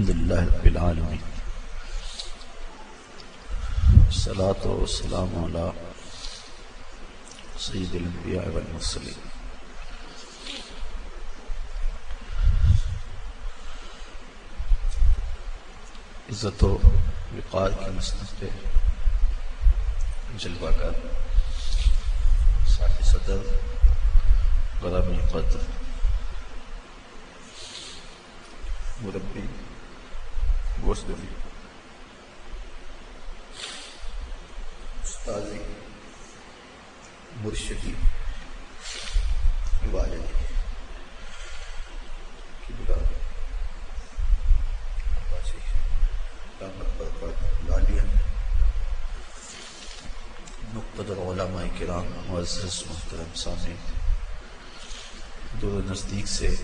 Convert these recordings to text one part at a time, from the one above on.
الحمد لله رب العالمين الصلاة والسلام على سيد الانبياء والمرسلين عزت و وقار کی مسند پہ جلوہ کر۔ صاحب صدر غرم قدر۔ مربی گوشت استاذی مرشدی والدی کی بلا لالیہ مقتدر علماء کرام معزز محترم سامنے دور نزدیک سے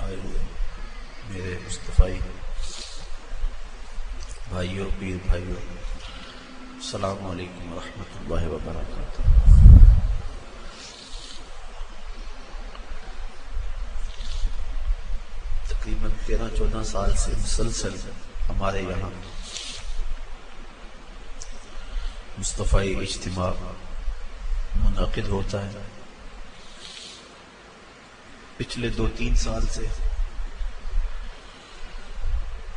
آئے ہوئے میرے مصطفی بھائیوں، پیر بھائیوں، السلام علیکم ورحمۃ اللہ وبرکاتہ۔ تقریباً تیرہ چودہ سال سے مسلسل ہمارے یہاں مصطفی اجتماع منعقد ہوتا ہے۔ پچھلے دو تین سال سے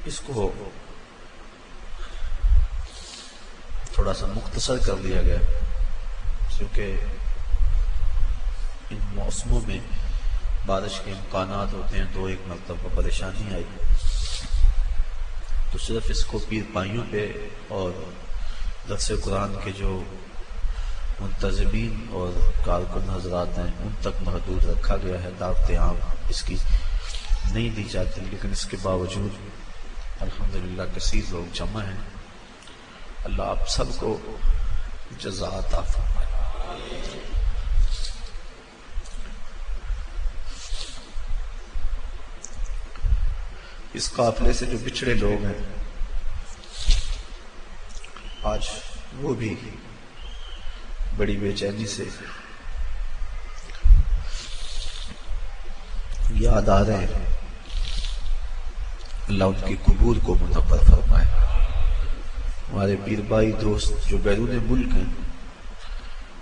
اس کو تھوڑا سا مختصر کر دیا گیا کیونکہ ان موسموں میں بارش کے امکانات ہوتے ہیں، دو ایک مرتبہ پریشانی آئی۔ تو صرف اس کو پیر پائیوں پہ اور درس قرآن کے جو منتظمین اور کارکن حضرات ہیں، ان تک محدود رکھا گیا ہے۔ دعوت عام اس کی نہیں دی جاتی، لیکن اس کے باوجود الحمدللہ کثیر لوگ جمع ہیں۔ اللہ آپ سب کو جزات اس قافلے سے جو بچھڑے لوگ ہیں، آج وہ بھی بڑی بے چینی سے یاد آ رہے ہیں۔ اللہ ان کی قبول کو منور فرمائے۔ ہمارے پیر بھائی دوست جو بیرون ملک ہیں،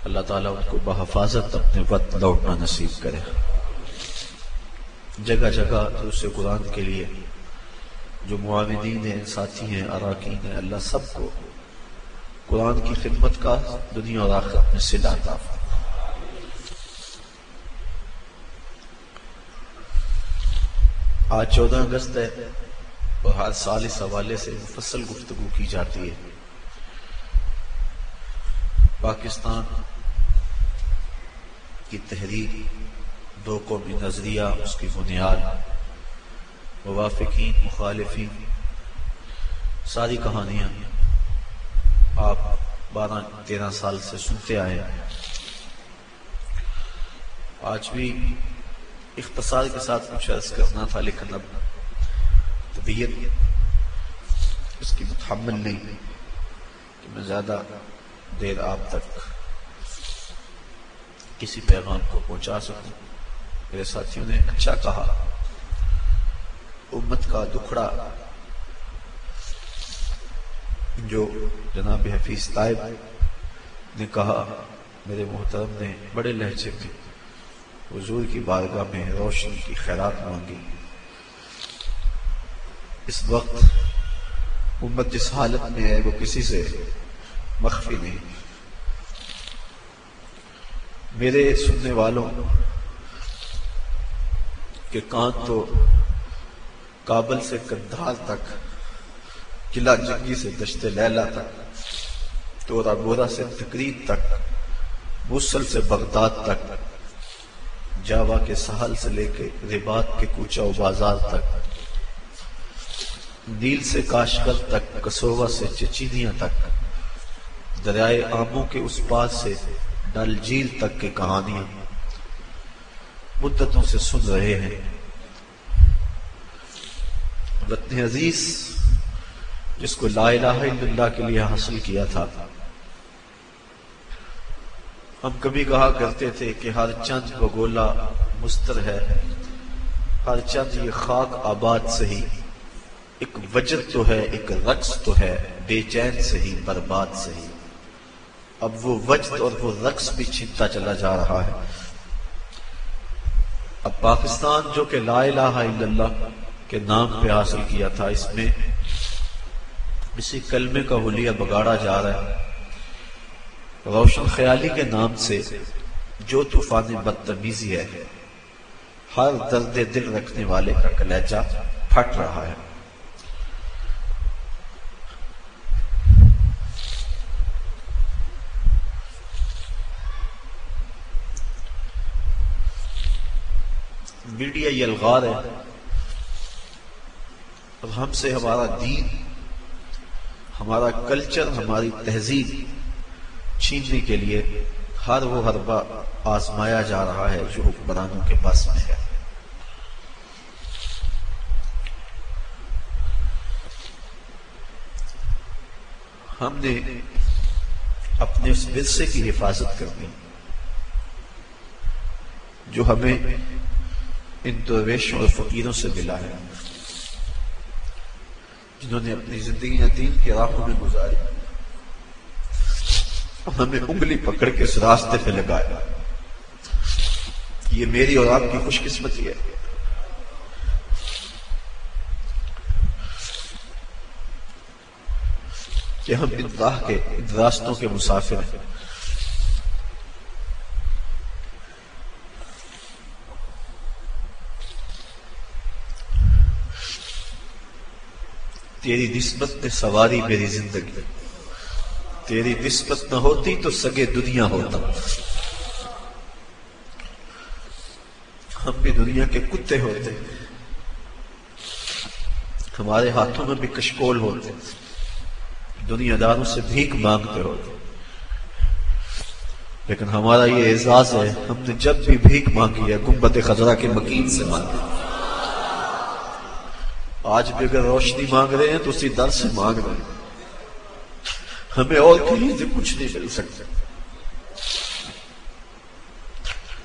اللہ تعالیٰ ان کو بحفاظت اپنے وقت لوٹنا نصیب کرے۔ جگہ جگہ دوسرے قرآن کے لیے، جو معاونین ہیں، ساتھی ہیں، اراکین ہیں، اللہ سب کو قرآن کی خدمت کا دنیا اور آخرت میں سلا عطا آج چودہ اگست ہے۔ اور ہر سال اس حوالے سے مفصل گفتگو کی جاتی ہے۔ پاکستان کی تحریر دو قومی نظریہ، اس کی بنیاد موافقین، مخالفین، ساری کہانیاں آپ بارہ تیرہ سال سے سنتے آئے آج بھی اختصار کے ساتھ کچھ عرض کرنا تھا، لیکن اب طبیعت اس کی متحمل نہیں کہ میں زیادہ دیر آپ تک کسی پیغام کو پہنچا سکوں۔ میرے ساتھیوں نے اچھا کہا، امت کا دکھڑا جو جناب حفیظ طائب نے کہا، میرے محترم نے بڑے لہجے میں حضور کی بارگاہ میں روشنی کی خیرات مانگی۔ اس وقت امت جس حالت میں ہے وہ کسی سے مخفی نہیں۔ میرے سننے والوں کے کان تو کابل سے کندھار تک، قلعہ جنگی سے دشت لیلا تک تورا بورا سے تقریب تک موسل سے بغداد تک، جاوا کے سہل سے لے کے ربات کے کوچا و بازار تک۔ نیل سے کاشکر تک کسووا سے چچینیاں تک۔ دریائے آموں کے اس پاس سے ڈل جھیل تک کی کہانیاں مدتوں سے سن رہے ہیں۔ وطن عزیز، جس کو لا الہ الا اللہ کے لیے حاصل کیا تھا۔ ہم کبھی کہا کرتے تھے کہ ہر چند بگولا مستر ہے، ہر چند یہ خاک آباد سہی ایک وجد تو ہے، ایک رقص تو ہے، بے چین سے ہی، برباد سے ہی۔ اب وہ وجد اور وہ رقص بھی چھنتا چلا جا رہا ہے۔ اب پاکستان جو کہ لا الہ الا اللہ کے نام پہ حاصل کیا تھا، اس میں اسی کلمے کا حلیہ بگاڑا جا رہا ہے۔ روشن خیالی کے نام سے جو طوفان بدتمیزی ہے، ہر درد دل رکھنے والے کا کلیجہ پھٹ رہا ہے۔ میڈیا یہ الغار ہے۔ اب ہم سے ہمارا دین، ہمارا کلچر، ہماری تہذیب چھیننے کے لیے ہر وہ حربہ آزمایا جا رہا ہے جو حکمرانوں کے پاس میں ہے۔ ہم نے اپنے اس ورثے کی حفاظت کرنی، جو ہمیں ان درویشوں اور فقیروں سے ملا ہے، جنہوں نے اپنی زندگی دین کے راہوں میں گزاری ہمیں انگلی پکڑ کے اس راستے پہ لگایا۔ یہ میری اور آپ کی خوش قسمتی ہے۔ کہ ہم ان راہ کے، ان راستوں کے مسافر ہیں۔ تیری نسبت نے سواری میری زندگی۔ تیری نسبت نہ ہوتی تو سگے دنیا ہوتا ہم بھی دنیا کے کتے ہوتے۔ ہمارے ہاتھوں میں بھی کشکول ہوتے۔ دنیا داروں سے بھیک مانگتے ہوتے۔ لیکن ہمارا یہ اعزاز ہے، ہم نے جب بھی بھیک مانگی ہے گنبت خزرہ کے مکین سے مانگی۔ آج بھی اگر روشنی مانگ رہے ہیں تو اسی در سے مانگ رہے ہیں۔ ہمیں اور کہیں سے کچھ نہیں مل سکتا۔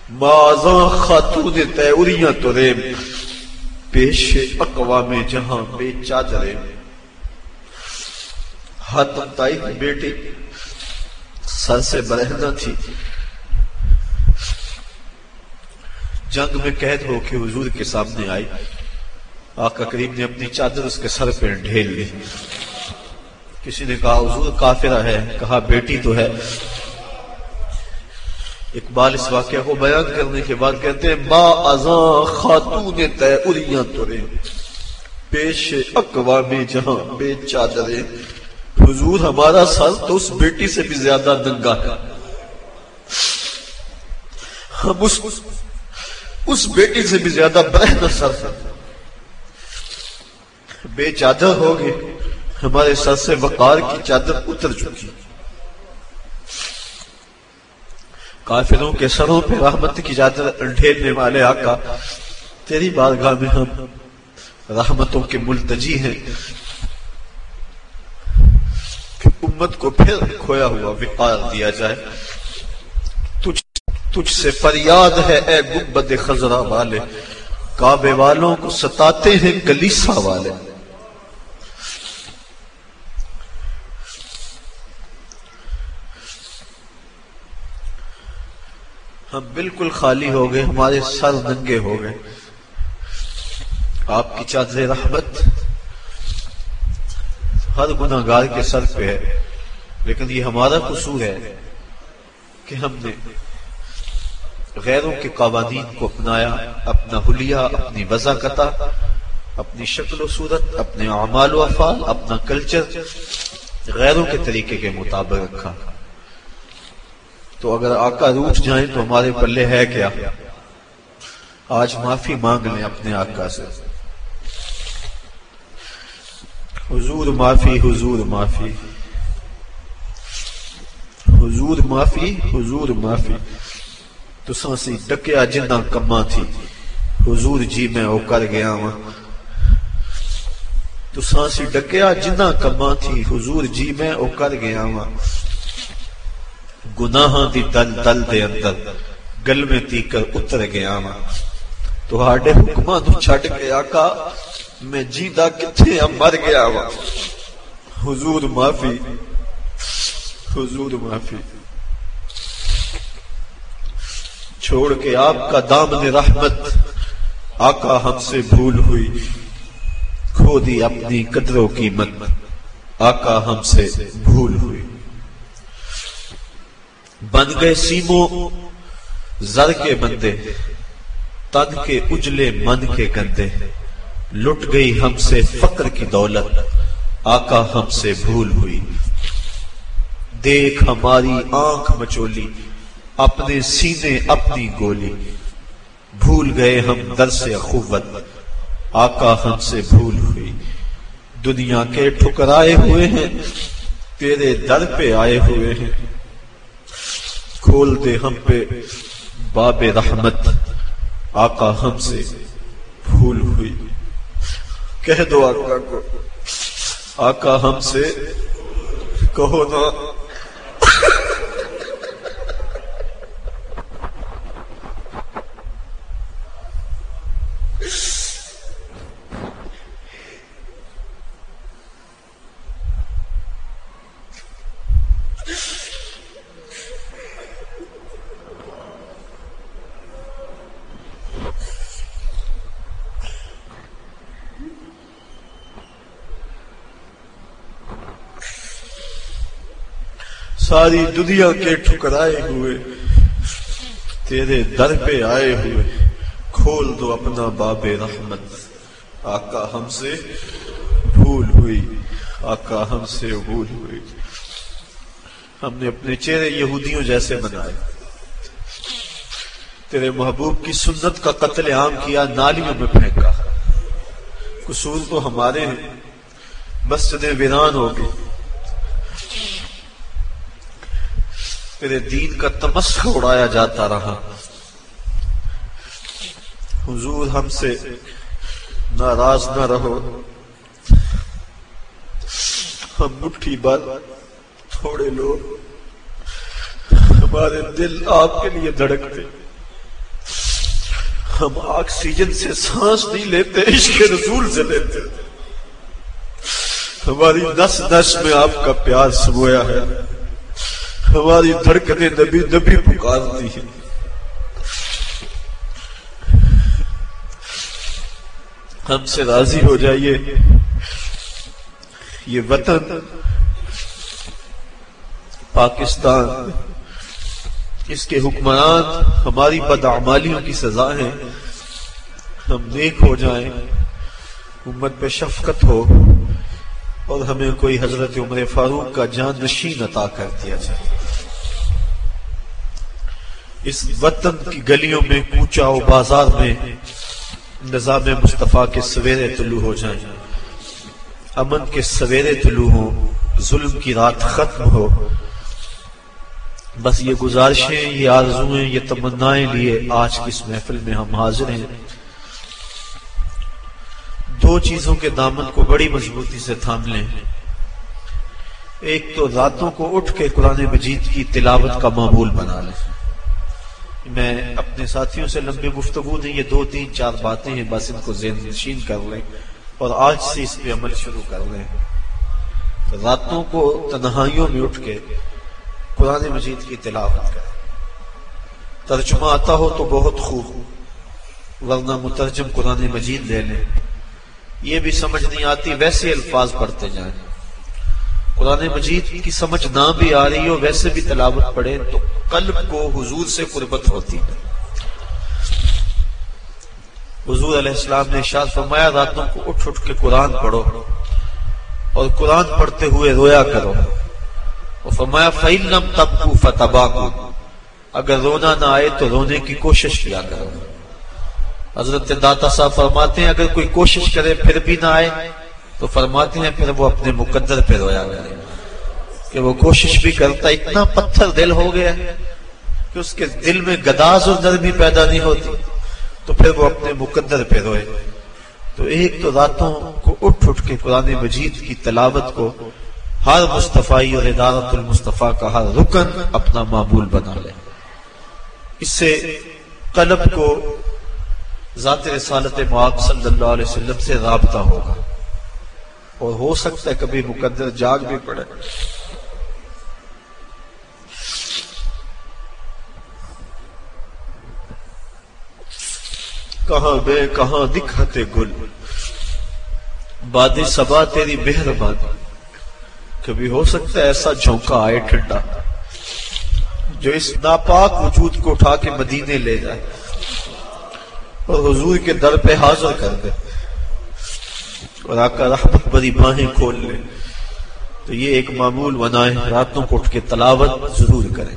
مازاں خاتون تیوریاں تو ریم پیش اقوام جہاں بے چادرے حتم تائی کی بیٹی سر سے برہنہ تھی۔ جنگ میں قید ہو کے حضور کے سامنے آئی۔ آقا کریم نے اپنی چادر اس کے سر پہ ڈھیل لی۔ کسی نے کہا، حضور کافرہ ہے، کہا، بیٹی تو ہے۔ اقبال اس واقعہ کو بیان کرنے کے بعد کہتے ہیں، ما ازاں خاتون تے اریاں پیش اقوام جہاں بے چادرے حضور ہمارا سر تو اس بیٹی سے بھی زیادہ دنگا ہے۔ ہم اس اس بیٹی سے بھی زیادہ بہن سر بے چادر ہو گئے۔ ہمارے سر سے وقار کی چادر اتر چکی۔ کافروں کے سروں پہ رحمت کی چادر ڈھیرنے والے آقا تیری بارگاہ میں ہم رحمتوں کے ملتجی ہیں۔ کہ امت کو پھر کھویا ہوا وقار دیا جائے۔ تجھ, تجھ سے فریاد ہے اے گبد خزرہ والے۔ کعبے والوں کو ستاتے ہیں کلیسا والے۔ ہم بالکل خالی ہو گئے، ہمارے سر ننگے ہو گئے۔ آپ کی چادر رحمت ہر گناہ گار کے سر پہ ہے، لیکن یہ ہمارا قصور ہے کہ ہم نے غیروں کے قوانین کو اپنایا، اپنا حلیہ، اپنی وضاقت اپنی شکل و صورت، اپنے اعمال و افعال، اپنا کلچر غیروں کے طریقے کے مطابق رکھا۔ تو اگر آقا روٹ جائیں تو ہمارے پلے ہے کیا؟ آج معافی مانگ لیں اپنے آقا سے۔ حضور معافی حضور معافی۔ حضور معافی حضور معافی۔ تو سانسی ڈکیا جنہ کما تھی۔ حضور جی میں او کر گیا ہوں تو سانسی ڈکیا جنہ کما تھی۔ حضور جی میں او کر گیا ہوں گناہاں دی دل دل دے اندر گل میں تی کر اتر گیا ماں تو ہاڑے حکمہ تو چھٹ کے آقا میں جیتا کتنے مر گیا وا حضور معافی۔ حضور معافی۔ چھوڑ کے آپ کا دامن رحمت آقا ہم سے بھول ہوئی۔ کھو دی اپنی قدروں کی مت آقا ہم سے بھول ہوئی۔ بن گئے سیموں زر کے بندے، تن کے اجلے من کے گندے۔ لٹ گئی ہم سے فقر کی دولت، آقا ہم سے بھول ہوئی۔ دیکھ ہماری آنکھ مچولی، اپنے سینے اپنی گولی۔ بھول گئے ہم در سے اخوت، آقا ہم سے بھول ہوئی۔ دنیا کے ٹھکرائے ہوئے ہیں، تیرے در پہ آئے ہوئے ہیں۔ کھول دے ہم پہ باب رحمت، آقا ہم سے بھول ہوئی۔ کہہ دو آقا کو، آقا ہم سے کہو نا۔ ساری دنیا کے ٹھکرائے ہوئے، تیرے در پہ آئے ہوئے، کھول دو اپنا باب رحمت۔ آقا ہم سے بھول ہوئی، آقا ہم سے بھول ہوئی۔ ہم نے اپنے چہرے یہودیوں جیسے بنائے۔ تیرے محبوب کی سنت کا قتل عام کیا، نالیوں میں پھینکا۔ قصور تو ہمارے ہیں، مسجدیں ویران ہو گئی تیرے دین کا تمسخ اڑایا جاتا رہا۔ حضور ہم سے ناراض نہ رہو۔ ہم مٹھی بل تھوڑے لوگ ہمارے دل آپ کے لیے دھڑکتے۔ ہم آکسیجن سے سانس نہیں لیتے، عشق رسول سے لیتے۔ ہماری نس نس میں آپ کا پیار سمویا ہے۔ ہماری دھڑکنیں نبی نبی پکارتی ہیں۔ ہم سے راضی ہو جائیے۔ یہ وطن پاکستان، اس کے حکمران ہماری بدعمالیوں کی سزا ہے ہم نیک ہو جائیں، امت پہ شفقت ہو اور ہمیں کوئی حضرت عمر فاروق کا جان نشین عطا کر دیا جائے۔ اس وطن کی گلیوں میں کوچا و بازار میں نظام مصطفیٰ کے سویرے طلوع ہو جائیں۔ امن کے سویرے طلوع ہو ظلم کی رات ختم ہو۔ بس یہ گزارشیں، یہ آرزویں یہ تمنائیں لیے آج کی اس محفل میں ہم حاضر ہیں۔ دو چیزوں کے دامن کو بڑی مضبوطی سے تھام لیں۔ ایک تو راتوں کو اٹھ کے قرآن مجید کی تلاوت کا معمول بنا لیں۔ میں اپنے ساتھیوں سے لمبے گفتگو دیں یہ دو تین چار باتیں ہیں، بس ان کو ذہن نشین کر لیں اور آج سے اس پہ عمل شروع کر لیں۔ راتوں کو تنہائیوں میں اٹھ کے قرآن مجید کی تلاوت کریں۔ ترجمہ آتا ہو تو بہت خوب، ورنہ مترجم قرآن مجید لے لیں۔ یہ بھی سمجھ نہیں آتی، ویسے الفاظ پڑھتے جائیں۔ قرآن مجید کی سمجھ نہ بھی آ رہی ہو، ویسے بھی تلاوت پڑھے تو قلب کو حضور سے قربت ہوتی حضور علیہ السلام نے شاد فرمایا، راتوں کو اٹھ اٹھ کے قرآن پڑھو اور قرآن پڑھتے ہوئے رویا کرو۔ اور فرمایا فعلم تب کو فتبا اگر رونا نہ آئے تو رونے کی کوشش کیا کرو۔ حضرت داتا صاحب فرماتے ہیں، اگر کوئی کوشش کرے پھر بھی نہ آئے تو فرماتے ہیں، پھر وہ اپنے مقدر پہ رویا کرے کہ وہ کوشش بھی کرتا، اتنا پتھر دل ہو گیا کہ اس کے دل میں گداز اور نرمی پیدا نہیں ہوتی۔ تو پھر وہ اپنے مقدر پہ روئے۔ تو ایک تو راتوں کو اٹھ اٹھ کے قرآن مجید کی تلاوت کو ہر مصطفی اور ادارت المصطفیٰ کا ہر رکن اپنا معمول بنا لے۔ اس سے قلب کو ذات رسالت معاق صلی اللہ علیہ وسلم سے رابطہ ہوگا۔ اور ہو سکتا ہے کبھی مقدر جاگ بھی پڑے۔ کہاں بے، کہاں دکھاتے گل۔ باد سبا تیری مہربان کبھی ہو سکتا ہے ایسا جھونکا آئے ٹھنڈا۔ جو اس ناپاک وجود کو اٹھا کے مدینے لے جائے۔ اور حضور کے در پہ حاضر کر دے۔ اور آقا رحمت بری باہیں کھول لے۔ تو یہ ایک معمول بنائے راتوں کو اٹھ کے تلاوت ضرور کرے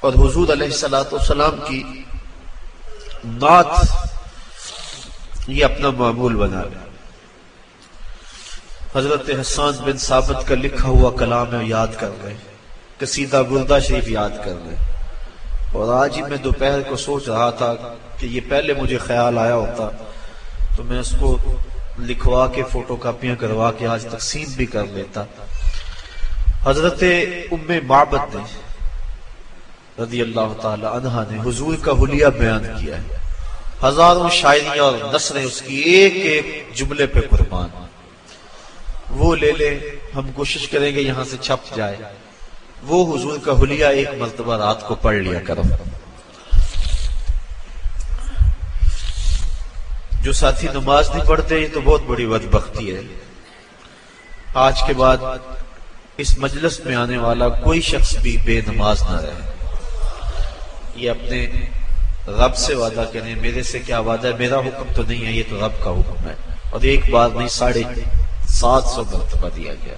اور حضور علیہ السلام کی نعت یہ اپنا معمول بنا لے حضرت حسان بن ثابت کا لکھا ہوا کلام ہے، یاد کر رہے قصیدہ گردہ شریف یاد کر رہے اور آج ہی میں دوپہر کو سوچ رہا تھا کہ یہ پہلے مجھے خیال آیا ہوتا تو میں اس کو لکھوا کے فوٹو کاپیاں کروا کے آج تقسیم بھی کر لیتا۔ حضرت ام معبد نے رضی اللہ تعالی عنہ نے حضور کا حلیہ بیان کیا ہے۔ ہزاروں شاعریاں اور نثریں اس کی ایک ایک جملے پہ قربان۔ وہ لے لے ہم کوشش کریں گے یہاں سے چھپ جائے۔ وہ حضور کا حلیہ ایک مرتبہ رات کو پڑھ لیا کرو۔ جو ساتھی نماز نہیں پڑھتے، یہ تو بہت بڑی بدبختی ہے۔ آج کے بعد اس مجلس میں آنے والا کوئی شخص بھی بے نماز نہ رہے۔ یہ اپنے رب سے وعدہ کریں، میرے سے کیا وعدہ ہے؟ میرا حکم تو نہیں ہے، یہ تو رب کا حکم ہے۔ اور ایک بار نہیں، ساڑھے سات سو مرتبہ دیا گیا۔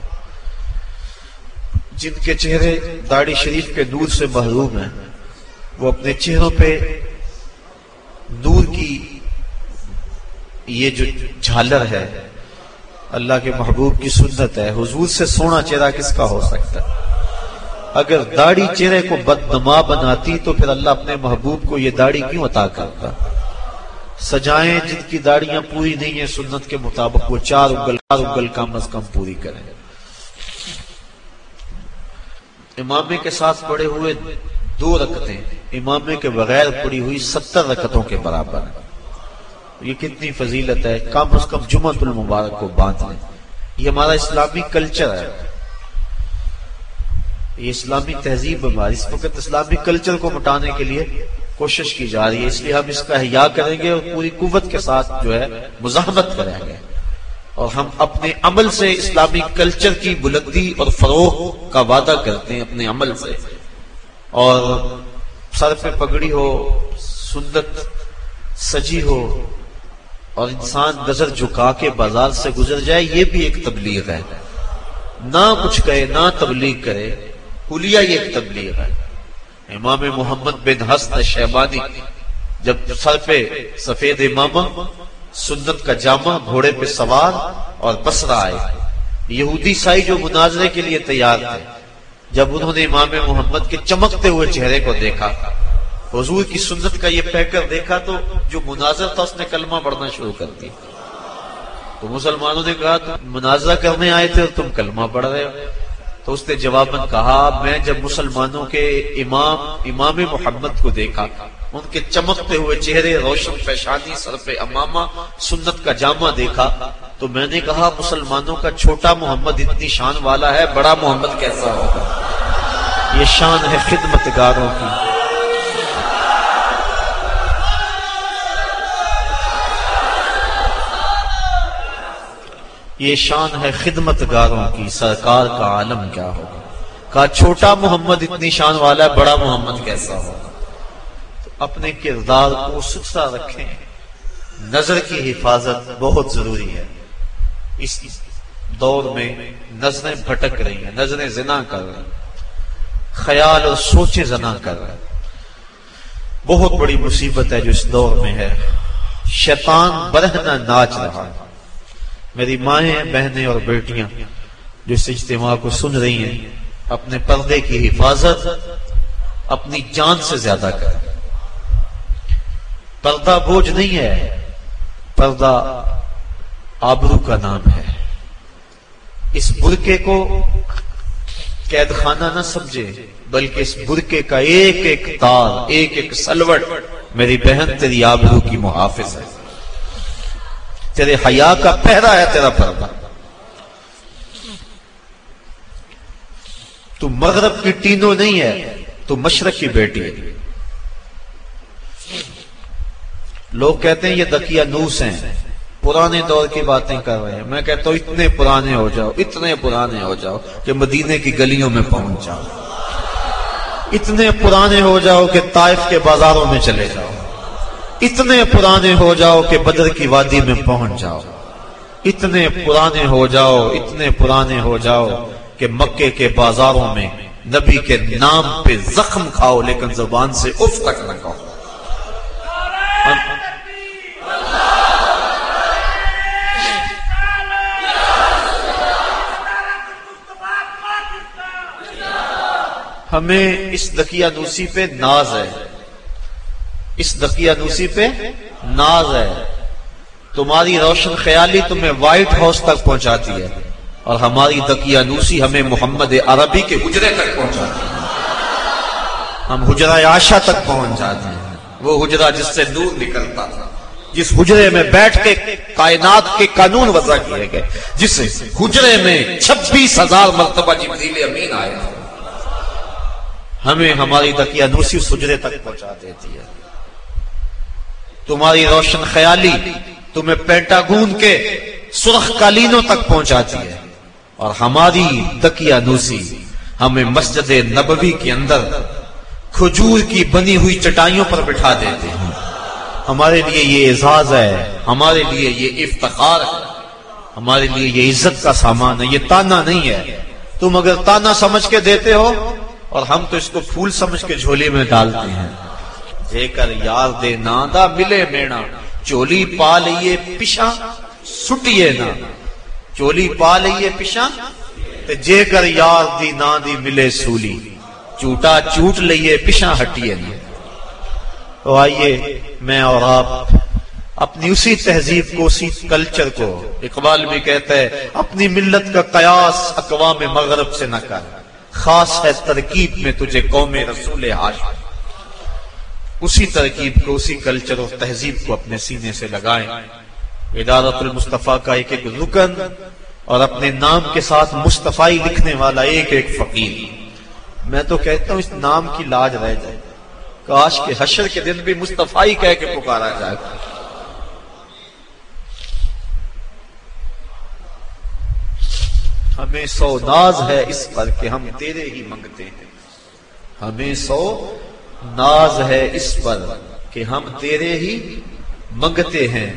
جن کے چہرے داڑی شریف کے نور سے محروم ہیں، وہ اپنے چہروں پہ نور کی یہ جو جھالر ہے، اللہ کے محبوب کی سنت ہے، حضور سے سونا چہرہ کس کا ہو سکتا ہے؟ اگر داڑھی چہرے کو بدنما بناتی تو پھر اللہ اپنے محبوب کو یہ داڑھی کیوں عطا کرتا؟ سجائیں جن کی داڑیاں پوری نہیں ہیں، سنت کے مطابق وہ چار اگل چار اگل کم از کم پوری کریں۔ امامے کے ساتھ پڑے ہوئے دو رکتیں، امامے کے بغیر پڑی ہوئی ستر رکتوں کے برابر ہیں۔ یہ کتنی فضیلت ہے، کم از کم جمعہ المبارک کو باندھ لیں۔ یہ ہمارا اسلامی کلچر ہے۔ یہ اسلامی تہذیب ہماری۔ اس وقت اسلامی کلچر کو مٹانے کے لیے کوشش کی جا رہی ہے۔ اس لیے ہم اس کا حیا کریں گے اور پوری قوت کے ساتھ جو ہے، مزاحمت کریں گے۔ اور ہم اپنے عمل سے اسلامی کلچر کی بلندی اور فروغ کا وعدہ کرتے ہیں اپنے عمل سے۔ اور سر پہ پگڑی ہو سندت سجی ہو اور انسان نظر جھکا کے بازار سے گزر جائے، یہ بھی ایک تبلیغ ہے۔ نہ کچھ کہے، نہ تبلیغ کرے حلیہ یہ ایک تبلیغ ہے۔ امام محمد بن حسن شہبانی جب سر پہ سفید امامہ، سنت کا جامع گھوڑے پہ سوار اور بسرا آئے۔ یہودی سائی جو مناظرے کے لیے تیار تھے، جب انہوں نے امام محمد کے چمکتے ہوئے چہرے کو دیکھا حضور کی سنت کا یہ پیکر دیکھا تو جو مناظر تھا اس نے کلمہ پڑھنا شروع کر دی تو مسلمانوں نے کہا، تم مناظرہ کرنے آئے تھے اور تم کلمہ پڑھ رہے ہو۔ تو اس نے جواباً کہا، میں جب مسلمانوں کے امام امام محمد کو دیکھا، ان کے چمکتے ہوئے چہرے، روشن پیشانی، سر پہ امامہ، سنت کا جامع دیکھا، تو میں نے کہا، مسلمانوں کا چھوٹا محمد اتنی شان والا ہے، بڑا محمد کیسا ہوگا؟ یہ شان ہے خدمت گاروں کی۔ یہ شان ہے خدمت گاروں کی، سرکار کا عالم کیا ہوگا؟ کہا، چھوٹا محمد اتنی شان والا ہے، بڑا محمد کیسا ہوگا؟ تو اپنے کردار کو ستھرا رکھیں۔ نظر کی حفاظت بہت ضروری ہے۔ اس دور میں نظریں بھٹک رہی ہیں، نظریں زنا کر رہی ہیں۔ خیال اور سوچے زنا کر رہے ہیں۔ بہت بڑی مصیبت ہے جو اس دور میں ہے۔ شیطان برہنا ناچ رہا ہے۔ میری مائیں، بہنیں اور بیٹیاں جو اس اجتماع کو سن رہی ہیں، اپنے پردے کی حفاظت، اپنی جان سے زیادہ کریں۔ پردہ بوجھ نہیں ہے، پردہ آبرو کا نام ہے۔ اس برکے کو قید خانہ نہ سمجھے، بلکہ اس برکے کا ایک ایک تار ایک ایک سلوٹ میری بہن تیری آبرو کی محافظ ہے۔ تیرے حیا کا پہرا ہے تیرا پردہ۔ تو مغرب کی ٹینو نہیں ہے، تو مشرق کی بیٹی ہے۔ لوگ کہتے ہیں یہ دکیا نوس ہیں، پرانے دور کی باتیں کر رہے ہیں۔ میں کہتا ہوں اتنے پرانے ہو جاؤ، اتنے پرانے ہو جاؤ کہ مدینے کی گلیوں میں پہنچ جاؤ۔ اتنے پرانے ہو جاؤ کہ طائف کے بازاروں میں چلے جاؤ۔ اتنے پرانے ہو جاؤ کہ بدر کی وادی میں پہنچ جاؤ۔ اتنے پرانے ہو جاؤ، اتنے پرانے ہو جاؤ کہ مکے کے بازاروں میں نبی کے نام پہ زخم کھاؤ، لیکن زبان سے اف تک نہ کہو۔ ہمیں اس دکیا نوسی پہ ناز ہے۔ اس دکیا نوسی پہ ناز ہے۔ تمہاری روشن خیالی تمہیں وائٹ ہاؤس تک پہنچاتی ہے اور ہماری دکیا نوسی ہمیں محمد عربی کے حجرے تک پہنچاتی ہے۔ ہم حجرہ آشا تک پہنچ جاتے ہیں۔ وہ حجرہ جس سے دور نکلتا تھا، جس حجرے میں بیٹھ کے کائنات کے قانون وضع کیے گئے، جس حجرے میں چھبیس ہزار مرتبہ جبریل امین آئے ہمیں ہماری دکیا نوسی حجرے تک پہنچا دیتی ہے۔ تمہاری روشن خیالی تمہیں پینٹاگون کے سرخ قالینوں تک پہنچاتی ہے۔ اور ہماری دکیا نوسی ہمیں مسجد نبوی کے اندر کھجور کی بنی ہوئی چٹائیوں پر بٹھا دیتے ہیں۔ ہمارے لیے یہ اعزاز ہے، ہمارے لیے یہ افتخار ہے۔ ہمارے لیے یہ عزت کا سامان ہے، یہ تانا نہیں ہے۔ تم اگر تانا سمجھ کے دیتے ہو، اور ہم تو اس کو پھول سمجھ کے جھولی میں ڈالتے ہیں۔ جے کر یار دے ناندا ملے مینا چولی پا لئیے پشا سٹیے نا چولی پا لئیے پشا جے کر یار دی نا دی ملے سولی چوٹا چوٹ لئیے پشا ہٹیے نا تو آئیے میں اور آپ اپنی اسی تہذیب کو اسی کلچر کو اقبال بھی کہتا ہے اپنی ملت کا قیاس اقوام مغرب سے نہ کر خاص ہے ترکیب میں تجھے قوم رسول حاشم اسی ترکیب کو، اسی کلچر اور تہذیب کو اپنے سینے سے لگائیں۔ ادارت المصطفیٰ کا ایک ایک رکن اور اپنے نام کے ساتھ مصطفی لکھنے والا ایک ایک فقیر۔ میں تو کہتا ہوں اس نام کی لاج رہ جائے۔ کاش کے حشر کے دن بھی مصطفی کہہ کے پکارا جائے۔ ہمیں سو ناز ہے اس پر کہ ہم تیرے ہی منگتے ہیں۔ ہمیں سو ناز ہے اس پر کہ ہم تیرے ہی منگتے ہیں۔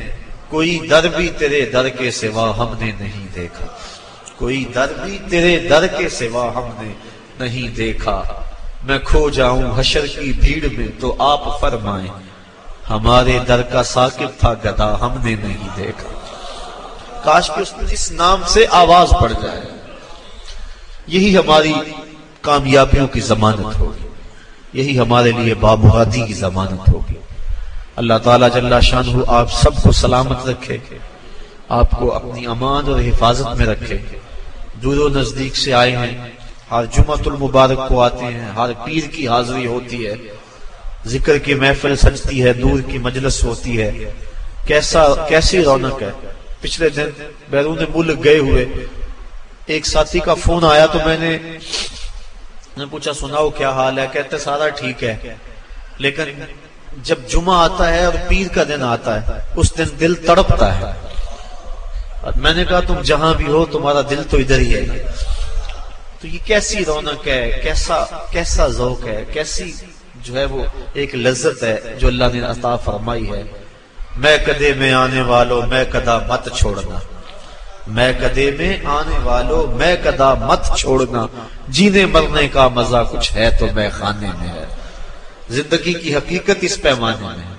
کوئی در بھی تیرے در کے سوا ہم نے نہیں دیکھا۔ کوئی در بھی تیرے در کے سوا ہم نے نہیں دیکھا۔ میں کھو جاؤں حشر کی بھیڑ میں تو آپ فرمائیں، ہمارے در کا ساکب تھا گدا ہم نے نہیں دیکھا۔ کاش کہ اس نام سے آواز پڑ جائے۔ یہی ہماری کامیابیوں کی ضمانت ہوگی۔ یہی ہمارے لیے بابادی کی ضمانت ہوگی۔ اللہ تعالیٰ جل شان آپ سب کو سلامت رکھے، آپ کو اپنی امان اور حفاظت میں رکھے۔ دور و نزدیک سے آئے ہیں، ہر جمعت المبارک کو آتے ہیں، ہر پیر کی حاضری ہوتی ہے۔ ذکر کی محفل سجتی ہے، دور کی مجلس ہوتی ہے۔ کیسا، کیسی رونق ہے۔ پچھلے دن بیرون ملک گئے ہوئے، ایک ساتھی کا فون آیا تو میں نے نے پوچھا، سناؤ کیا حال ہے؟ کہتے، سارا ٹھیک ہے۔ لیکن جب جمعہ آتا ہے اور پیر کا دن آتا ہے، اس دن دل تڑپتا ہے۔ اور میں نے کہا، تم جہاں بھی ہو، تمہارا دل تو ادھر ہی ہے۔ تو یہ کیسی رونق ہے؟ کیسا کیسا ذوق ہے؟ کیسی جو ہے وہ ایک لذت ہے جو اللہ نے عطا فرمائی ہے۔ میں کدے میں آنے والوں، میں کدا مت چھوڑنا۔ میں کدے میں آنے والوں میں کدا مت چھوڑنا۔ جینے مرنے کا مزہ کچھ ہے تو میں خانے میں ہے۔ زندگی کی حقیقت اس پیمانے میں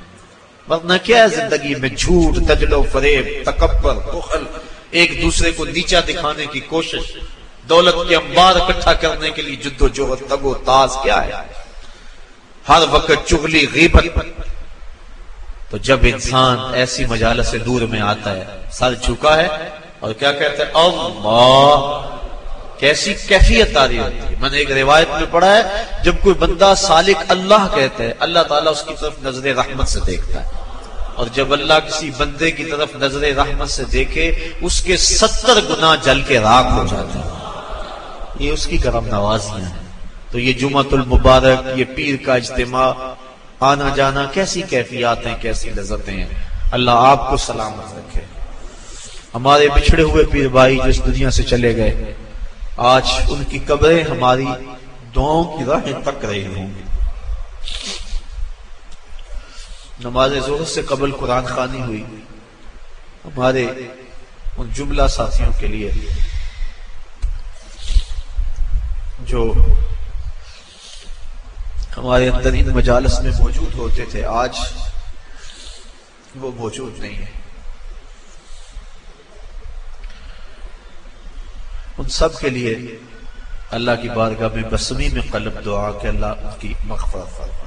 ورنہ کیا ہے زندگی میں جھوٹ تجل و فریب، تکبر، بخل، ایک دوسرے کو نیچا دکھانے کی کوشش، دولت کے انبار اکٹھا کرنے کے لیے جد و جہد، تگ و تاز کیا ہے؟ ہر وقت چغلی، غیبت۔ تو جب انسان ایسی مجالس سے دور میں آتا ہے، سر جھکا ہے اور کیا کہتے ہیں؟ اللہ. کیسی کیفیت آ رہی ہوتی ہے؟ میں نے ایک روایت میں پڑھا ہے، جب کوئی بندہ سالک اللہ کہتا ہے، اللہ تعالیٰ اس کی طرف نظر رحمت سے دیکھتا ہے۔ اور جب اللہ کسی بندے کی طرف نظر رحمت سے دیکھے، اس کے ستر گنا جل کے راک ہو جاتے ہیں۔ یہ اس کی کرم نوازیاں ہیں۔ تو یہ جمعہ المبارک، یہ پیر کا اجتماع، آنا جانا کیسی کیفیات ہیں، کیسی لذتیں ہیں؟ اللہ آپ کو سلامت رکھے۔ ہمارے بچھڑے ہوئے پیر بھائی جو اس دنیا سے چلے گئے، آج ان کی قبریں ہماری دعاؤں کی راہیں تک رہی ہوں گی۔ نماز ظہر سے قبل قرآن خانی ہوئی۔ ہمارے ان جملہ ساتھیوں کے لیے جو ہمارے اندر ان مجالس میں موجود ہوتے تھے، آج وہ موجود نہیں ہے ان سب کے لیے اللہ کی بارگاہ میں بسمی میں قلب دعا کہ اللہ ان کی مغفرت فرما